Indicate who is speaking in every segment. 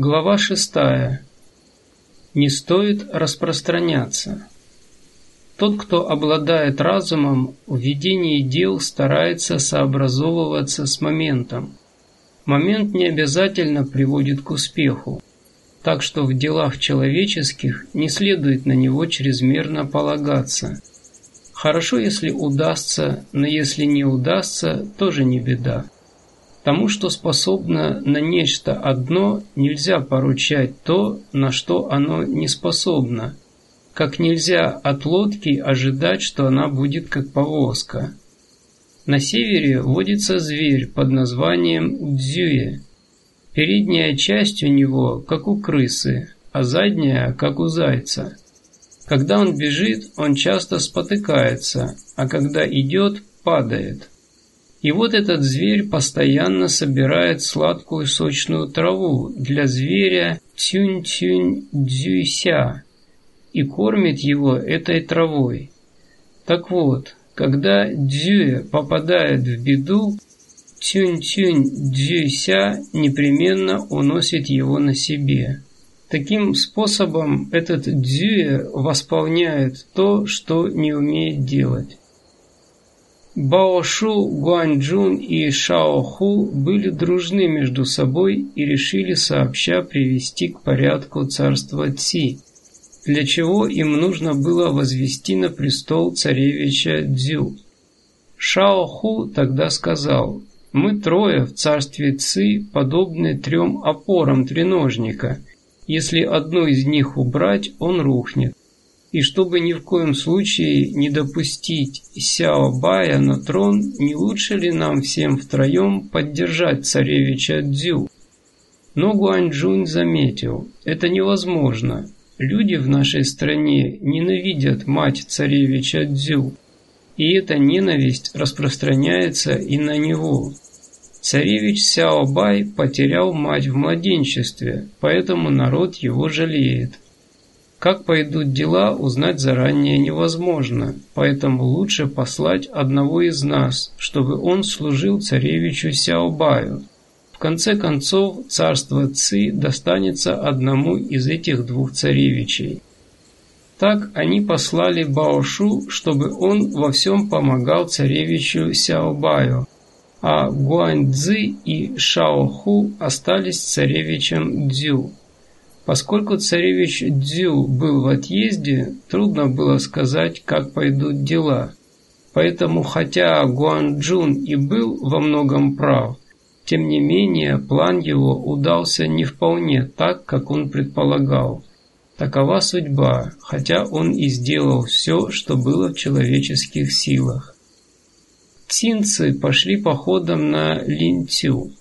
Speaker 1: Глава шестая. Не стоит распространяться. Тот, кто обладает разумом, в ведении дел старается сообразовываться с моментом. Момент не обязательно приводит к успеху, так что в делах человеческих не следует на него чрезмерно полагаться. Хорошо, если удастся, но если не удастся, тоже не беда. Тому, что способно на нечто одно, нельзя поручать то, на что оно не способно. Как нельзя от лодки ожидать, что она будет как повозка. На севере водится зверь под названием дзюе. Передняя часть у него, как у крысы, а задняя, как у зайца. Когда он бежит, он часто спотыкается, а когда идет, падает. И вот этот зверь постоянно собирает сладкую сочную траву для зверя тюнь-тюнь-дзюйся и кормит его этой травой. Так вот, когда дзюя попадает в беду, тюнь-тюнь-дзюйся непременно уносит его на себе. Таким способом этот дзюя восполняет то, что не умеет делать. Баошу, Гуанчжун и Шаоху были дружны между собой и решили сообща привести к порядку царства Ци, для чего им нужно было возвести на престол царевича Дзю. Шаоху тогда сказал, «Мы трое в царстве Ци подобны трем опорам треножника. Если одну из них убрать, он рухнет. И чтобы ни в коем случае не допустить Сяо Бая на трон, не лучше ли нам всем втроем поддержать царевича Дзю? Но Гуанчжунь заметил, это невозможно. Люди в нашей стране ненавидят мать царевича Дзю, и эта ненависть распространяется и на него. Царевич Сяо Бай потерял мать в младенчестве, поэтому народ его жалеет. Как пойдут дела, узнать заранее невозможно, поэтому лучше послать одного из нас, чтобы он служил царевичу Сяобаю. В конце концов, царство Ци достанется одному из этих двух царевичей. Так они послали Баошу, чтобы он во всем помогал царевичу Сяобаю, а Гуаньцзы и Шаоху остались царевичем Дзю. Поскольку царевич Дзю был в отъезде, трудно было сказать, как пойдут дела. Поэтому, хотя Гуанчжун и был во многом прав, тем не менее план его удался не вполне так, как он предполагал. Такова судьба, хотя он и сделал все, что было в человеческих силах. Цинцы пошли походом на Линцю.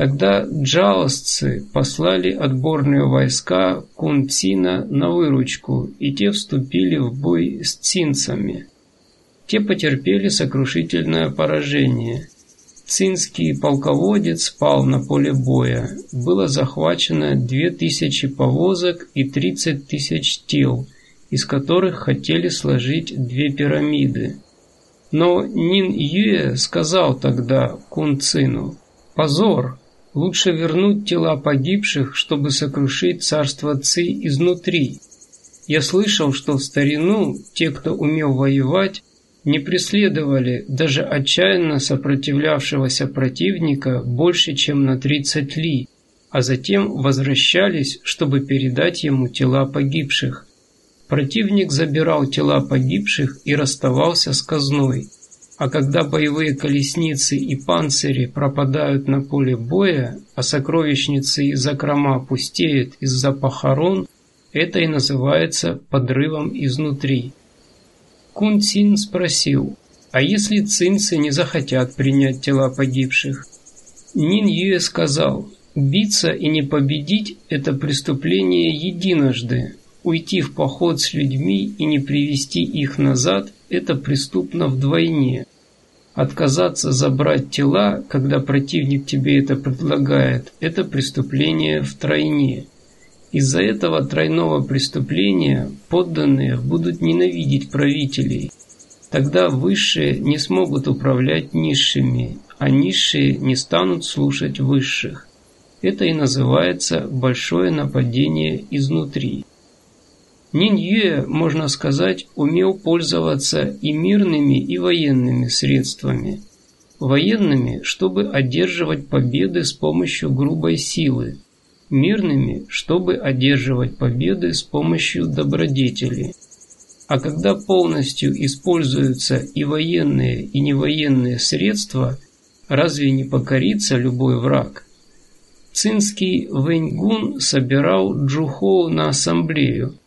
Speaker 1: Тогда джаосцы послали отборные войска Кунцина на выручку, и те вступили в бой с цинцами. Те потерпели сокрушительное поражение. Цинский полководец пал на поле боя. Было захвачено две тысячи повозок и тридцать тысяч тел, из которых хотели сложить две пирамиды. Но Нин Юэ сказал тогда Кун Цину, «Позор! Лучше вернуть тела погибших, чтобы сокрушить царство Ци изнутри. Я слышал, что в старину те, кто умел воевать, не преследовали даже отчаянно сопротивлявшегося противника больше, чем на 30 ли, а затем возвращались, чтобы передать ему тела погибших. Противник забирал тела погибших и расставался с казной – а когда боевые колесницы и панцири пропадают на поле боя, а сокровищницы и закрома пустеют из-за похорон, это и называется подрывом изнутри. Кун Цин спросил, а если цинцы не захотят принять тела погибших? Нин Юэ сказал, биться и не победить – это преступление единожды. Уйти в поход с людьми и не привести их назад – это преступно вдвойне. Отказаться забрать тела, когда противник тебе это предлагает, это преступление втройне. Из-за этого тройного преступления подданные будут ненавидеть правителей. Тогда высшие не смогут управлять низшими, а низшие не станут слушать высших. Это и называется большое нападение изнутри. Ниньюэ, можно сказать, умел пользоваться и мирными, и военными средствами. Военными, чтобы одерживать победы с помощью грубой силы. Мирными, чтобы одерживать победы с помощью добродетели. А когда полностью используются и военные, и невоенные средства, разве не покорится любой враг? Цинский Вэньгун собирал Джухоу на ассамблею,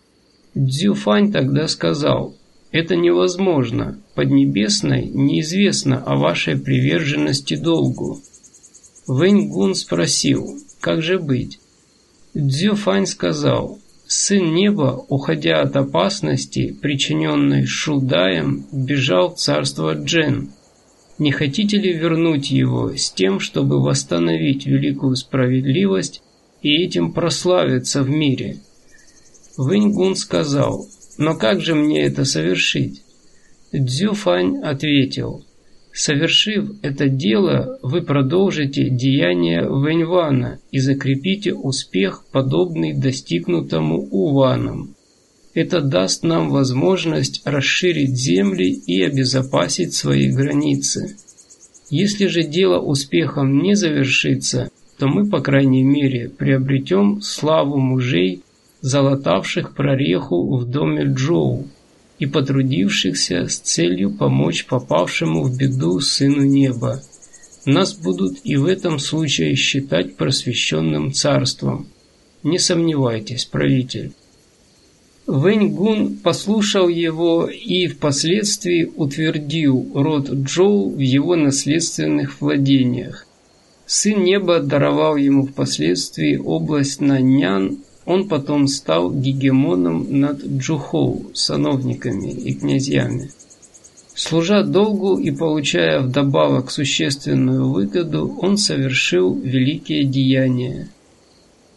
Speaker 1: Дзюфань тогда сказал, «Это невозможно. Поднебесной неизвестно о вашей приверженности долгу». Вэнь Гун спросил, «Как же быть?» Дзюфань сказал, «Сын неба, уходя от опасности, причиненной Шудаем, бежал в царство Джен. Не хотите ли вернуть его с тем, чтобы восстановить великую справедливость и этим прославиться в мире?» Вэньгун сказал, «Но как же мне это совершить?» Дзюфань ответил, «Совершив это дело, вы продолжите деяние Вэньвана и закрепите успех, подобный достигнутомуУваном. Это даст нам возможность расширить земли и обезопасить свои границы. Если же дело успехом не завершится, то мы, по крайней мере, приобретем славу мужей, залатавших прореху в доме Джоу и потрудившихся с целью помочь попавшему в беду Сыну Неба. Нас будут и в этом случае считать просвещенным царством. Не сомневайтесь, правитель. Вэнь послушал его и впоследствии утвердил род Джоу в его наследственных владениях. Сын Неба даровал ему впоследствии область Наньян он потом стал гегемоном над Джухоу, сановниками и князьями. Служа долгу и получая вдобавок существенную выгоду, он совершил великие деяния.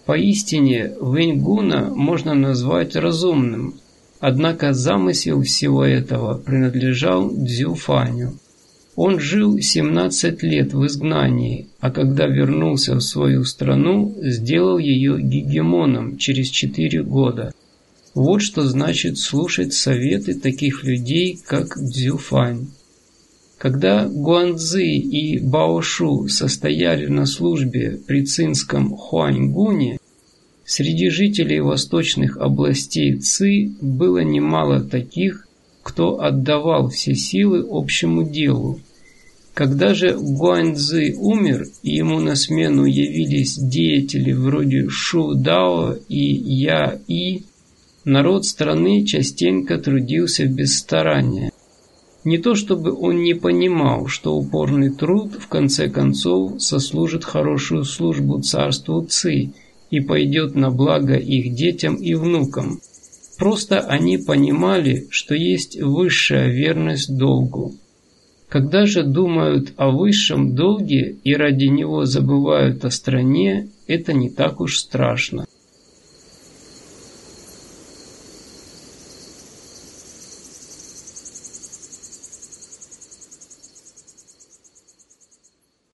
Speaker 1: Поистине, Вэньгуна можно назвать разумным, однако замысел всего этого принадлежал Дзюфаню. Он жил 17 лет в изгнании, а когда вернулся в свою страну, сделал ее гегемоном через 4 года. Вот что значит слушать советы таких людей, как Дзюфань. Когда Гуанцзы и Баошу состояли на службе при цинском Хуаньгуне, среди жителей восточных областей Ци было немало таких, кто отдавал все силы общему делу, когда же Гуаньцзы умер, и ему на смену явились деятели вроде Шу Дао и Я И, народ страны частенько трудился без старания. Не то чтобы он не понимал, что упорный труд в конце концов сослужит хорошую службу царству Ци и пойдет на благо их детям и внукам. Просто они понимали, что есть высшая верность долгу. Когда же думают о высшем долге и ради него забывают о стране, это не так уж страшно.